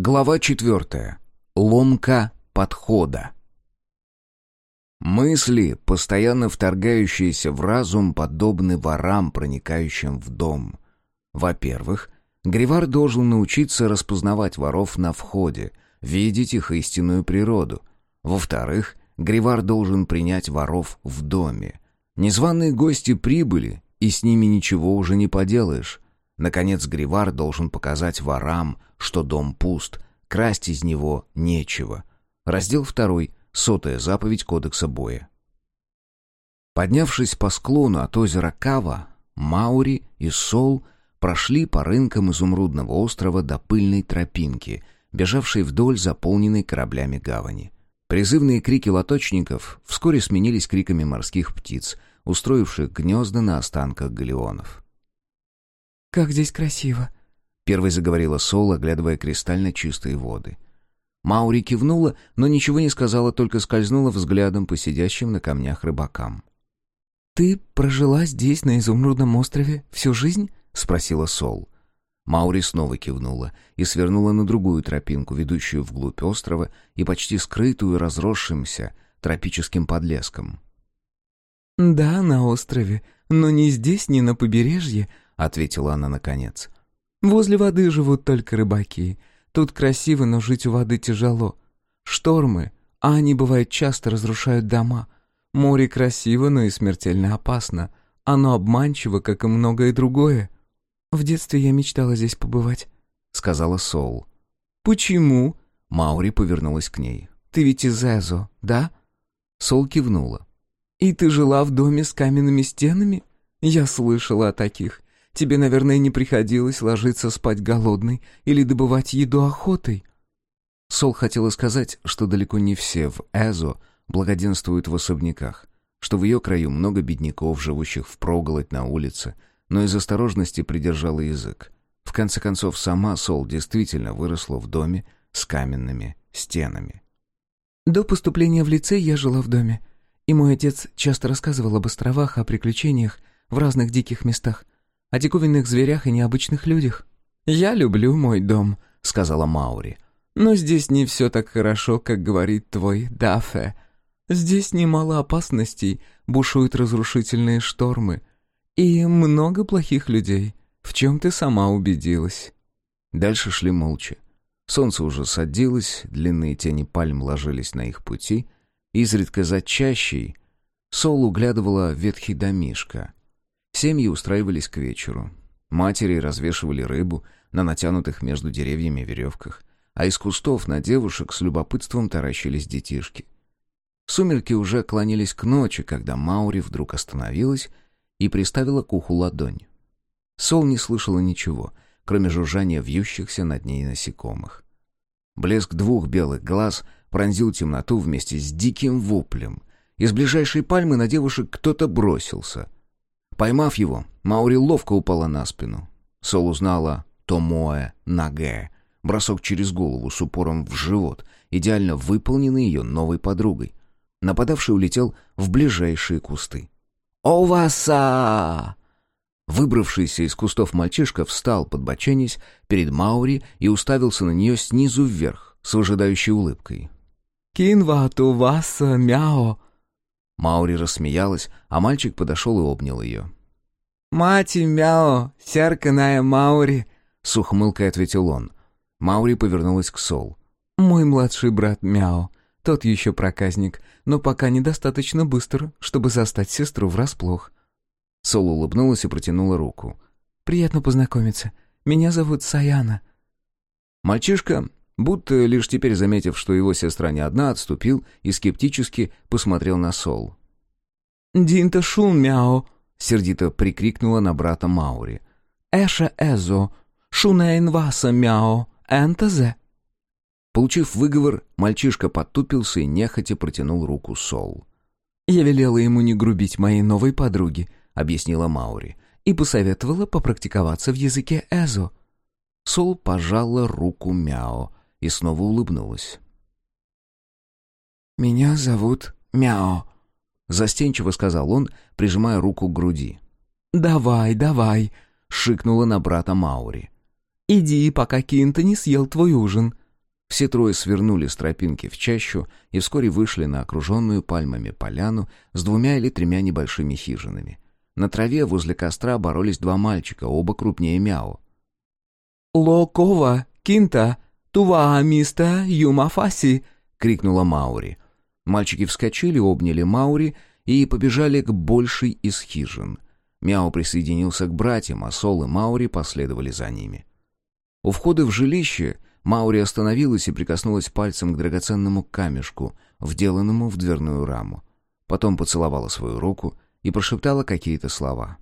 Глава четвертая. Ломка подхода. Мысли, постоянно вторгающиеся в разум, подобны ворам, проникающим в дом. Во-первых, Гривар должен научиться распознавать воров на входе, видеть их истинную природу. Во-вторых, Гривар должен принять воров в доме. Незваные гости прибыли, и с ними ничего уже не поделаешь. Наконец, Гривар должен показать ворам, что дом пуст, красть из него нечего. Раздел второй. Сотая заповедь Кодекса боя. Поднявшись по склону от озера Кава, Маури и Сол прошли по рынкам изумрудного острова до пыльной тропинки, бежавшей вдоль заполненной кораблями гавани. Призывные крики лоточников вскоре сменились криками морских птиц, устроивших гнезда на останках галеонов. «Как здесь красиво!» — первой заговорила Сол, оглядывая кристально чистые воды. Маури кивнула, но ничего не сказала, только скользнула взглядом по сидящим на камнях рыбакам. «Ты прожила здесь, на Изумрудном острове, всю жизнь?» — спросила Сол. Маури снова кивнула и свернула на другую тропинку, ведущую вглубь острова и почти скрытую разросшимся тропическим подлеском. «Да, на острове, но не здесь, не на побережье», ответила она наконец. «Возле воды живут только рыбаки. Тут красиво, но жить у воды тяжело. Штормы, а они, бывают, часто разрушают дома. Море красиво, но и смертельно опасно. Оно обманчиво, как и многое другое. В детстве я мечтала здесь побывать», — сказала Соул. «Почему?» — Маури повернулась к ней. «Ты ведь из Эзо, да?» Сол кивнула. «И ты жила в доме с каменными стенами? Я слышала о таких. Тебе, наверное, не приходилось ложиться спать голодной или добывать еду охотой». Сол хотела сказать, что далеко не все в Эзо благоденствуют в особняках, что в ее краю много бедняков, живущих впроголодь на улице, но из осторожности придержала язык. В конце концов, сама Сол действительно выросла в доме с каменными стенами. «До поступления в лицей я жила в доме, и мой отец часто рассказывал об островах, о приключениях в разных диких местах о диковинных зверях и необычных людях. «Я люблю мой дом», — сказала Маури. «Но здесь не все так хорошо, как говорит твой Дафе. Здесь немало опасностей, бушуют разрушительные штормы. И много плохих людей, в чем ты сама убедилась». Дальше шли молча. Солнце уже садилось, длинные тени пальм ложились на их пути. Изредка за чащей Сол углядывала ветхий домишко — Семьи устраивались к вечеру. Матери развешивали рыбу на натянутых между деревьями веревках, а из кустов на девушек с любопытством таращились детишки. Сумерки уже клонились к ночи, когда Маури вдруг остановилась и приставила к уху ладонь. Сол не слышала ничего, кроме жужжания вьющихся над ней насекомых. Блеск двух белых глаз пронзил темноту вместе с диким воплем. Из ближайшей пальмы на девушек кто-то бросился — Поймав его, Маури ловко упала на спину. Сол узнала Томоэ Наге. Бросок через голову с упором в живот, идеально выполненный ее новой подругой. Нападавший улетел в ближайшие кусты. «Оваса!» Выбравшийся из кустов мальчишка встал, подбоченясь, перед Маури и уставился на нее снизу вверх, с выжидающей улыбкой. «Кинвату васа мяо!» Маури рассмеялась, а мальчик подошел и обнял ее. «Мати мяо, сярканая Маури», — с ухмылкой ответил он. Маури повернулась к Сол. «Мой младший брат Мяо, тот еще проказник, но пока недостаточно быстр, чтобы застать сестру врасплох». Сол улыбнулась и протянула руку. «Приятно познакомиться. Меня зовут Саяна». Мальчишка Будто лишь теперь заметив, что его сестра не одна, отступил и скептически посмотрел на Сол. «Динта шун мяо!» — сердито прикрикнула на брата Маури. «Эша эзо! Шунэйн васа мяо! Энтезе!» Получив выговор, мальчишка подтупился и нехотя протянул руку Сол. «Я велела ему не грубить моей новой подруге», — объяснила Маури, «и посоветовала попрактиковаться в языке эзо». Сол пожала руку Мяо, и снова улыбнулась. «Меня зовут Мяо», — застенчиво сказал он, прижимая руку к груди. «Давай, давай», — шикнула на брата Маури. «Иди, пока Кинта не съел твой ужин». Все трое свернули с тропинки в чащу и вскоре вышли на окруженную пальмами поляну с двумя или тремя небольшими хижинами. На траве возле костра боролись два мальчика, оба крупнее Мяу. «Локова, Кинта, Тува миста Юмафаси!» — крикнула Маури. Мальчики вскочили, обняли Маури и побежали к большей из хижин. Мяу присоединился к братьям, а Сол и Маури последовали за ними. У входа в жилище Маури остановилась и прикоснулась пальцем к драгоценному камешку, вделанному в дверную раму. Потом поцеловала свою руку и прошептала какие-то слова.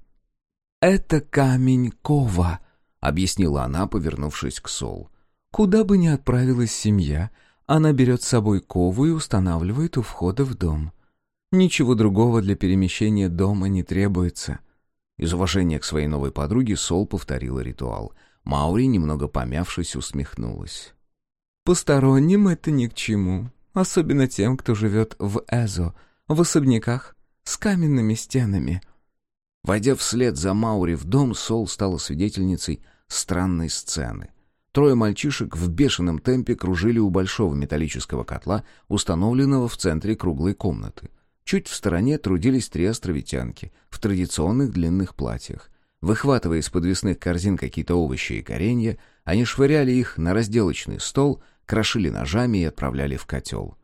«Это камень Кова», — объяснила она, повернувшись к Сол. «Куда бы ни отправилась семья, она берет с собой кову и устанавливает у входа в дом. Ничего другого для перемещения дома не требуется». Из уважения к своей новой подруге Сол повторила ритуал — Маури, немного помявшись, усмехнулась. «Посторонним это ни к чему, особенно тем, кто живет в Эзо, в особняках, с каменными стенами». Войдя вслед за Маури в дом, Сол стала свидетельницей странной сцены. Трое мальчишек в бешеном темпе кружили у большого металлического котла, установленного в центре круглой комнаты. Чуть в стороне трудились три островитянки в традиционных длинных платьях. Выхватывая из подвесных корзин какие-то овощи и коренья, они швыряли их на разделочный стол, крошили ножами и отправляли в котел.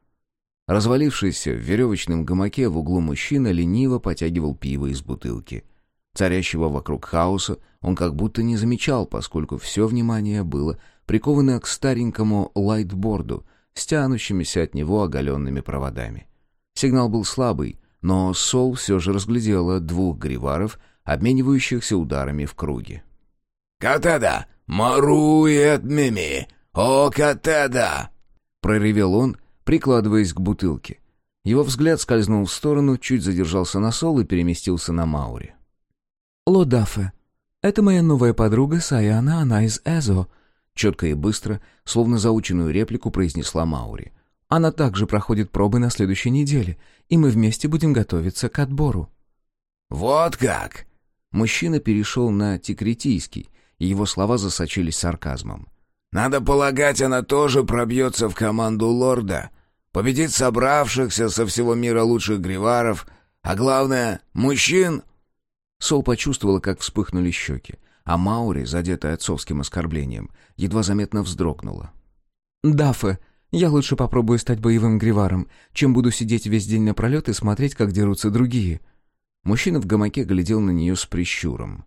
Развалившийся в веревочном гамаке в углу мужчина лениво потягивал пиво из бутылки. Царящего вокруг хаоса он как будто не замечал, поскольку все внимание было приковано к старенькому лайтборду с тянущимися от него оголенными проводами. Сигнал был слабый, но Сол все же разглядела двух гриваров — обменивающихся ударами в круге. «Катеда! Марует мими! О, Катеда!» проревел он, прикладываясь к бутылке. Его взгляд скользнул в сторону, чуть задержался на Сол и переместился на Маури. «Лодафе, это моя новая подруга Саяна, она из Эзо», четко и быстро, словно заученную реплику произнесла Маури. «Она также проходит пробы на следующей неделе, и мы вместе будем готовиться к отбору». «Вот как!» Мужчина перешел на тикритийский, и его слова засочились сарказмом. «Надо полагать, она тоже пробьется в команду лорда, победит собравшихся со всего мира лучших гриваров, а главное — мужчин!» Сол почувствовала, как вспыхнули щеки, а Маури, задетая отцовским оскорблением, едва заметно вздрогнула. «Даффе, я лучше попробую стать боевым гриваром, чем буду сидеть весь день напролет и смотреть, как дерутся другие», Мужчина в гамаке глядел на нее с прищуром.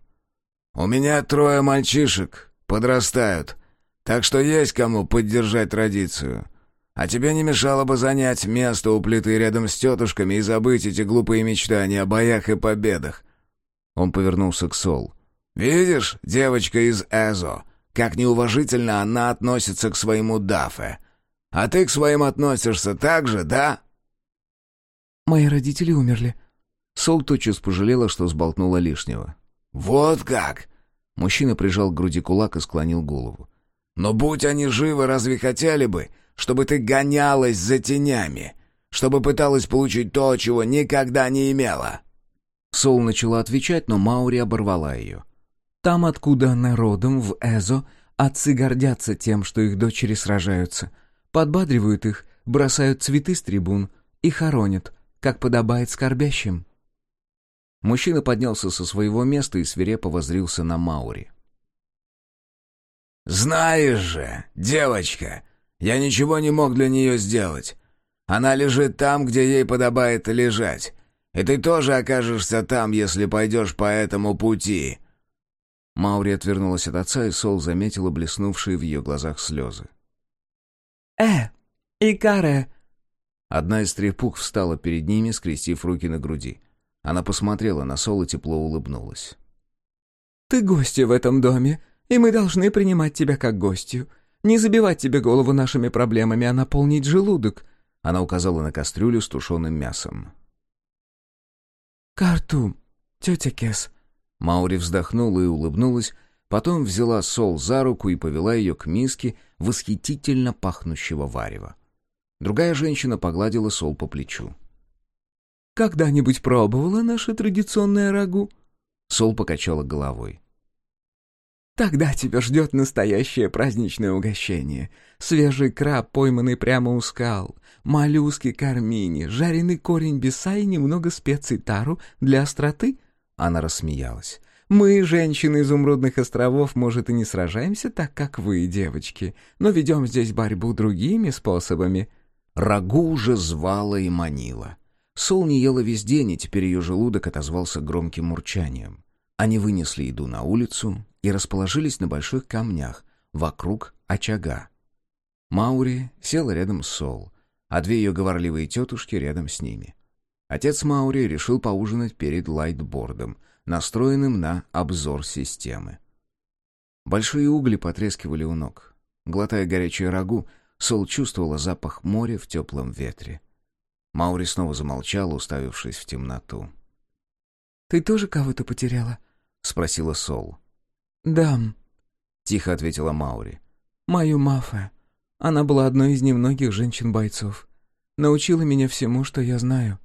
«У меня трое мальчишек, подрастают, так что есть кому поддержать традицию. А тебе не мешало бы занять место у плиты рядом с тетушками и забыть эти глупые мечтания о боях и победах». Он повернулся к Сол. «Видишь, девочка из Эзо, как неуважительно она относится к своему Дафе. А ты к своим относишься так же, да?» «Мои родители умерли», Сол тотчас пожалела, что сболтнула лишнего. «Вот как!» Мужчина прижал к груди кулак и склонил голову. «Но будь они живы, разве хотели бы, чтобы ты гонялась за тенями, чтобы пыталась получить то, чего никогда не имела?» Сол начала отвечать, но Маури оборвала ее. «Там, откуда она родом, в Эзо, отцы гордятся тем, что их дочери сражаются, подбадривают их, бросают цветы с трибун и хоронят, как подобает скорбящим». Мужчина поднялся со своего места и свирепо воззрился на Маури. «Знаешь же, девочка, я ничего не мог для нее сделать. Она лежит там, где ей подобает лежать. И ты тоже окажешься там, если пойдешь по этому пути». Маури отвернулась от отца, и Сол заметила блеснувшие в ее глазах слезы. «Э, Икаре!» Одна из трепух встала перед ними, скрестив руки на груди. Она посмотрела на Сол и тепло улыбнулась. «Ты гостья в этом доме, и мы должны принимать тебя как гостью. Не забивать тебе голову нашими проблемами, а наполнить желудок». Она указала на кастрюлю с тушеным мясом. «Карту, тетя Кес». Маури вздохнула и улыбнулась, потом взяла Сол за руку и повела ее к миске восхитительно пахнущего варева. Другая женщина погладила Сол по плечу. Когда-нибудь пробовала наше традиционное рагу?» Сол покачала головой. Тогда тебя ждет настоящее праздничное угощение. Свежий краб, пойманный прямо у скал, моллюски кармини, жареный корень биса и немного специй тару для остроты». Она рассмеялась. «Мы, женщины изумрудных островов, может, и не сражаемся так, как вы, девочки, но ведем здесь борьбу другими способами». Рагу уже звала и манила. Сол не ела весь день, и теперь ее желудок отозвался громким мурчанием. Они вынесли еду на улицу и расположились на больших камнях вокруг очага. Маури села рядом с Сол, а две ее говорливые тетушки рядом с ними. Отец Маури решил поужинать перед лайтбордом, настроенным на обзор системы. Большие угли потрескивали у ног. Глотая горячее рагу, Сол чувствовала запах моря в теплом ветре. Маури снова замолчала, уставившись в темноту. «Ты тоже кого-то потеряла?» — спросила Сол. «Да», — тихо ответила Маури. «Мою Мафе. Она была одной из немногих женщин-бойцов. Научила меня всему, что я знаю».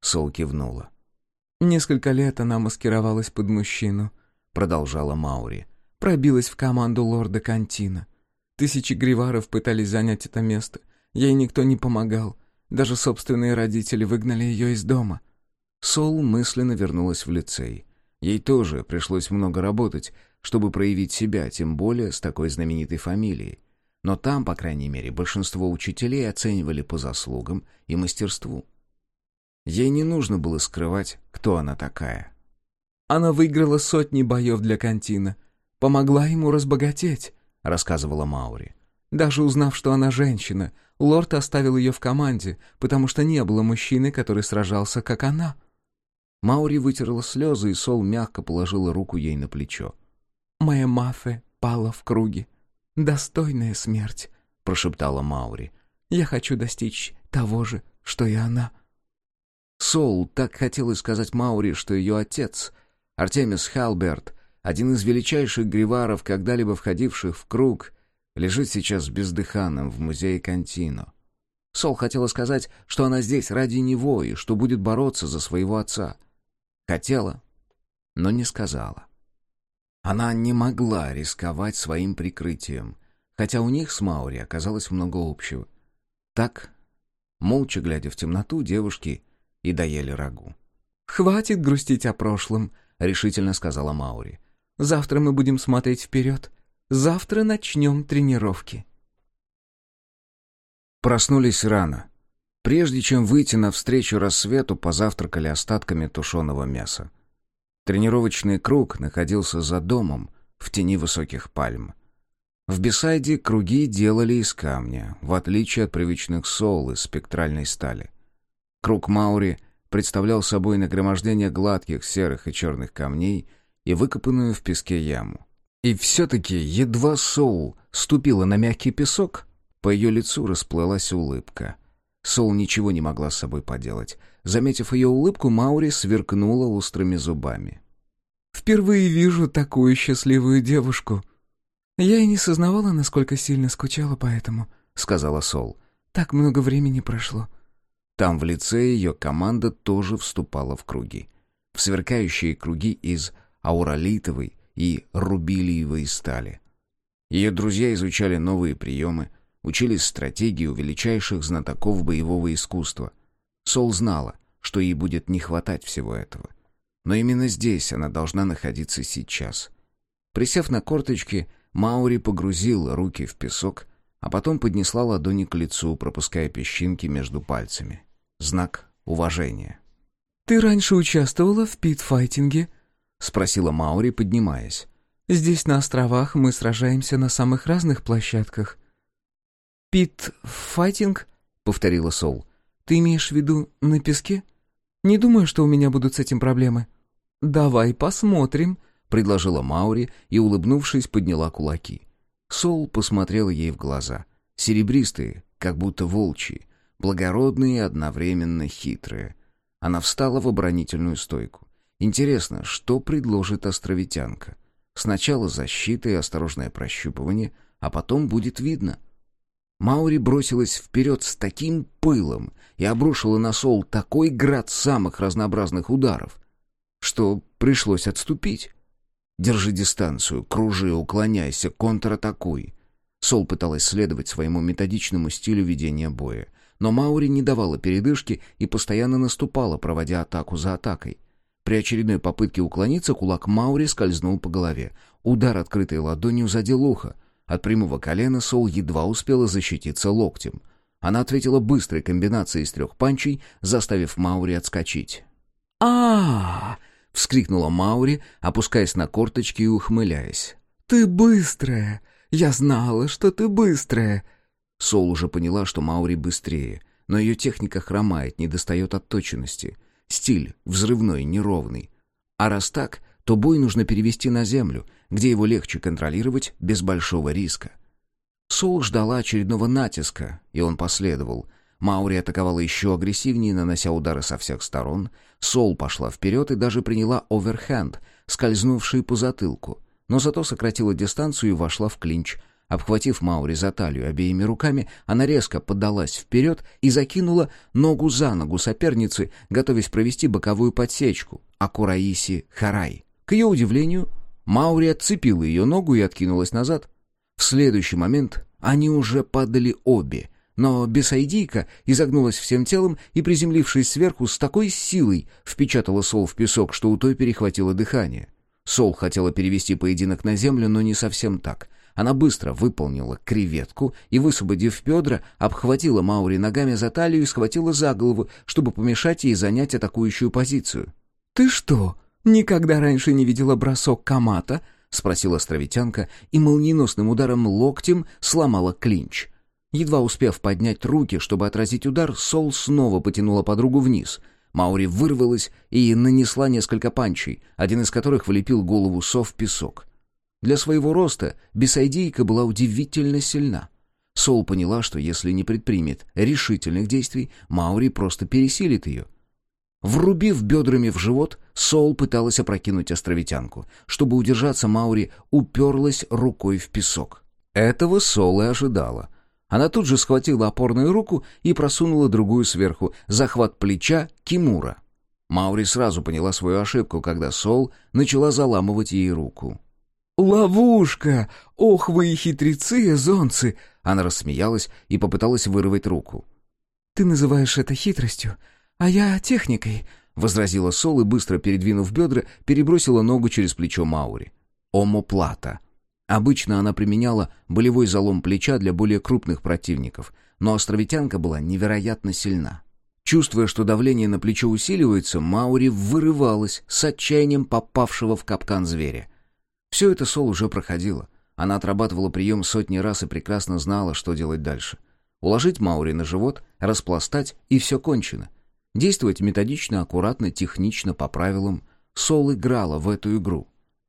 Сол кивнула. «Несколько лет она маскировалась под мужчину», — продолжала Маури. «Пробилась в команду лорда Кантина. Тысячи гриваров пытались занять это место. Ей никто не помогал. Даже собственные родители выгнали ее из дома. Сол мысленно вернулась в лицей. Ей тоже пришлось много работать, чтобы проявить себя, тем более с такой знаменитой фамилией. Но там, по крайней мере, большинство учителей оценивали по заслугам и мастерству. Ей не нужно было скрывать, кто она такая. «Она выиграла сотни боев для Кантина. Помогла ему разбогатеть», — рассказывала Маури. «Даже узнав, что она женщина, лорд оставил ее в команде, потому что не было мужчины, который сражался, как она». Маури вытерла слезы, и Сол мягко положила руку ей на плечо. «Моя Мафе пала в круге. Достойная смерть», — прошептала Маури. «Я хочу достичь того же, что и она». Сол так хотелось сказать Маури, что ее отец, Артемис Халберт, один из величайших гриваров, когда-либо входивших в круг, лежит сейчас бездыханным в музее Кантино. Сол хотела сказать, что она здесь ради него и что будет бороться за своего отца. Хотела, но не сказала. Она не могла рисковать своим прикрытием, хотя у них с Маури оказалось много общего. Так, молча глядя в темноту, девушки и доели рагу. «Хватит грустить о прошлом», — решительно сказала Маури. «Завтра мы будем смотреть вперед. Завтра начнем тренировки». Проснулись рано. Прежде чем выйти навстречу рассвету, позавтракали остатками тушеного мяса. Тренировочный круг находился за домом, в тени высоких пальм. В Бесайде круги делали из камня, в отличие от привычных сол из спектральной стали. Круг Маури представлял собой нагромождение гладких серых и черных камней и выкопанную в песке яму. И все-таки едва Соул ступила на мягкий песок, по ее лицу расплылась улыбка. Сол ничего не могла с собой поделать. Заметив ее улыбку, Маури сверкнула острыми зубами. «Впервые вижу такую счастливую девушку. Я и не сознавала, насколько сильно скучала по этому», — сказала Сол. «Так много времени прошло». Там в лице ее команда тоже вступала в круги. В сверкающие круги из ауралитовой и рубилиевой стали. Ее друзья изучали новые приемы, учились стратегии у величайших знатоков боевого искусства. Сол знала, что ей будет не хватать всего этого. Но именно здесь она должна находиться сейчас. Присев на корточки, Маури погрузила руки в песок, а потом поднесла ладони к лицу, пропуская песчинки между пальцами. Знак уважения. «Ты раньше участвовала в питфайтинге?» — спросила Маури, поднимаясь. «Здесь, на островах, мы сражаемся на самых разных площадках. «Пит-файтинг?» — повторила Сол. «Ты имеешь в виду на песке? Не думаю, что у меня будут с этим проблемы». «Давай посмотрим», — предложила Маури и, улыбнувшись, подняла кулаки. Сол посмотрела ей в глаза. Серебристые, как будто волчьи, благородные и одновременно хитрые. Она встала в оборонительную стойку. Интересно, что предложит островитянка? Сначала защита и осторожное прощупывание, а потом будет видно — Маури бросилась вперед с таким пылом и обрушила на Сол такой град самых разнообразных ударов, что пришлось отступить. Держи дистанцию, кружи, уклоняйся, контратакуй. Сол пыталась следовать своему методичному стилю ведения боя. Но Маури не давала передышки и постоянно наступала, проводя атаку за атакой. При очередной попытке уклониться кулак Маури скользнул по голове. Удар открытой ладонью задел ухо. От прямого колена Сол едва успела защититься локтем. Она ответила быстрой комбинацией из трех панчей, заставив Маури отскочить. а, вскрикнула Маури, опускаясь на корточки и ухмыляясь. «Ты быстрая! Я знала, что ты быстрая!» Сол уже поняла, что Маури быстрее, но ее техника хромает, недостает отточенности. Стиль взрывной, неровный. А раз так, то бой нужно перевести на землю, где его легче контролировать без большого риска. Сол ждала очередного натиска, и он последовал. Маури атаковала еще агрессивнее, нанося удары со всех сторон. Сол пошла вперед и даже приняла оверхенд, скользнувший по затылку, но зато сократила дистанцию и вошла в клинч. Обхватив Маури за талию обеими руками, она резко поддалась вперед и закинула ногу за ногу соперницы, готовясь провести боковую подсечку, Акураиси Харай. К ее удивлению, Маури отцепила ее ногу и откинулась назад. В следующий момент они уже падали обе, но бесайдийка изогнулась всем телом и, приземлившись сверху, с такой силой впечатала Сол в песок, что у той перехватило дыхание. Сол хотела перевести поединок на землю, но не совсем так. Она быстро выполнила креветку и, высвободив бедра, обхватила Маури ногами за талию и схватила за голову, чтобы помешать ей занять атакующую позицию. «Ты что?» «Никогда раньше не видела бросок Камата?» — спросила островитянка и молниеносным ударом локтем сломала клинч. Едва успев поднять руки, чтобы отразить удар, Сол снова потянула подругу вниз. Маури вырвалась и нанесла несколько панчей, один из которых влепил голову Со в песок. Для своего роста бесайдейка была удивительно сильна. Сол поняла, что если не предпримет решительных действий, Маури просто пересилит ее — Врубив бедрами в живот, Сол пыталась опрокинуть островитянку. Чтобы удержаться, Маури уперлась рукой в песок. Этого Сол и ожидала. Она тут же схватила опорную руку и просунула другую сверху, захват плеча Кимура. Маури сразу поняла свою ошибку, когда Сол начала заламывать ей руку. «Ловушка! Ох вы и хитрецы, зонцы!» Она рассмеялась и попыталась вырвать руку. «Ты называешь это хитростью, «А я техникой», — возразила Сол и, быстро передвинув бедра, перебросила ногу через плечо Маури. Омоплата. Обычно она применяла болевой залом плеча для более крупных противников, но островитянка была невероятно сильна. Чувствуя, что давление на плечо усиливается, Маури вырывалась с отчаянием попавшего в капкан зверя. Все это Сол уже проходила. Она отрабатывала прием сотни раз и прекрасно знала, что делать дальше. Уложить Маури на живот, распластать, и все кончено. Действовать методично, аккуратно, технично, по правилам. Сол играла в эту игру.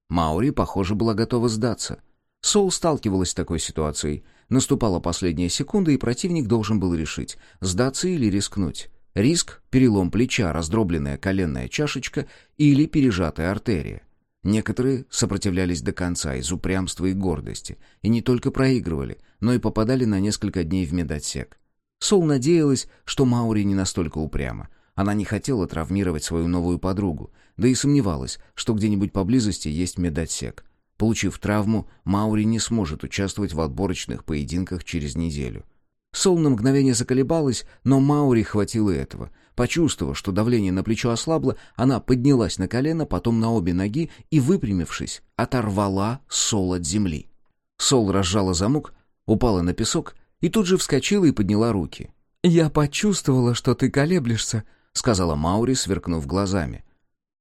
Маури, похоже, была готова сдаться. Сол сталкивалась с такой ситуацией. Наступала последняя секунда, и противник должен был решить, сдаться или рискнуть. Риск — перелом плеча, раздробленная коленная чашечка или пережатая артерия. Некоторые сопротивлялись до конца из упрямства и гордости, и не только проигрывали, но и попадали на несколько дней в медотсек. Сол надеялась, что Маури не настолько упряма, она не хотела травмировать свою новую подругу, да и сомневалась, что где-нибудь поблизости есть медотсек. Получив травму, Маури не сможет участвовать в отборочных поединках через неделю. Сол на мгновение заколебалась, но Маури хватило этого. Почувствовав, что давление на плечо ослабло, она поднялась на колено, потом на обе ноги и, выпрямившись, оторвала Сол от земли. Сол разжала замок, упала на песок и тут же вскочила и подняла руки. «Я почувствовала, что ты колеблешься», — сказала Маури, сверкнув глазами.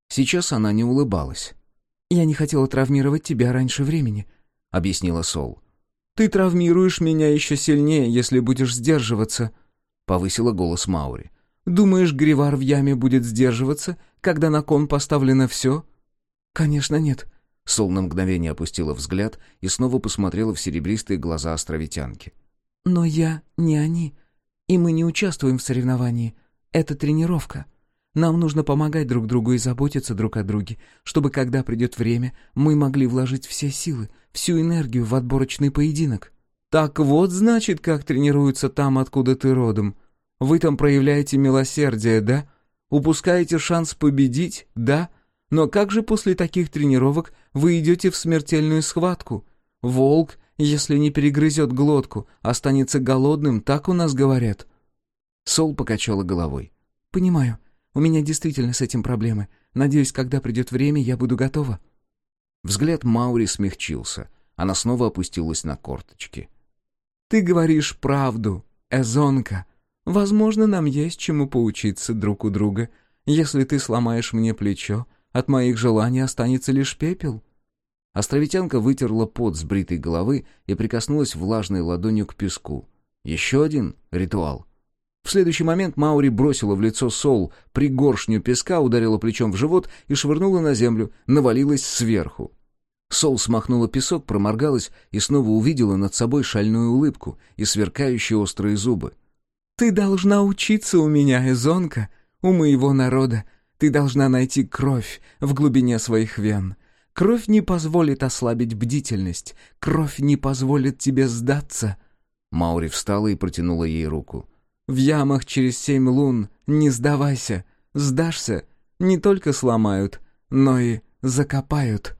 Сейчас она не улыбалась. «Я не хотела травмировать тебя раньше времени», — объяснила Сол. «Ты травмируешь меня еще сильнее, если будешь сдерживаться», — повысила голос Маури. «Думаешь, Гривар в яме будет сдерживаться, когда на кон поставлено все?» «Конечно нет». Сол на мгновение опустила взгляд и снова посмотрела в серебристые глаза островитянки. «Но я не они, и мы не участвуем в соревновании. Это тренировка. Нам нужно помогать друг другу и заботиться друг о друге, чтобы, когда придет время, мы могли вложить все силы, всю энергию в отборочный поединок. Так вот, значит, как тренируются там, откуда ты родом. Вы там проявляете милосердие, да? Упускаете шанс победить, да? Но как же после таких тренировок вы идете в смертельную схватку? Волк, если не перегрызет глотку, останется голодным, так у нас говорят». Сол покачала головой. «Понимаю. У меня действительно с этим проблемы. Надеюсь, когда придет время, я буду готова». Взгляд Маури смягчился. Она снова опустилась на корточки. «Ты говоришь правду, Эзонка. Возможно, нам есть чему поучиться друг у друга. Если ты сломаешь мне плечо, от моих желаний останется лишь пепел». Островитянка вытерла пот с бритой головы и прикоснулась влажной ладонью к песку. Еще один ритуал. В следующий момент Маури бросила в лицо Сол пригоршню песка, ударила плечом в живот и швырнула на землю, навалилась сверху. Сол смахнула песок, проморгалась и снова увидела над собой шальную улыбку и сверкающие острые зубы. «Ты должна учиться у меня, Эзонка, у моего народа. Ты должна найти кровь в глубине своих вен. Кровь не позволит ослабить бдительность. Кровь не позволит тебе сдаться». Маури встала и протянула ей руку. В ямах через семь лун не сдавайся. Сдашься, не только сломают, но и закопают».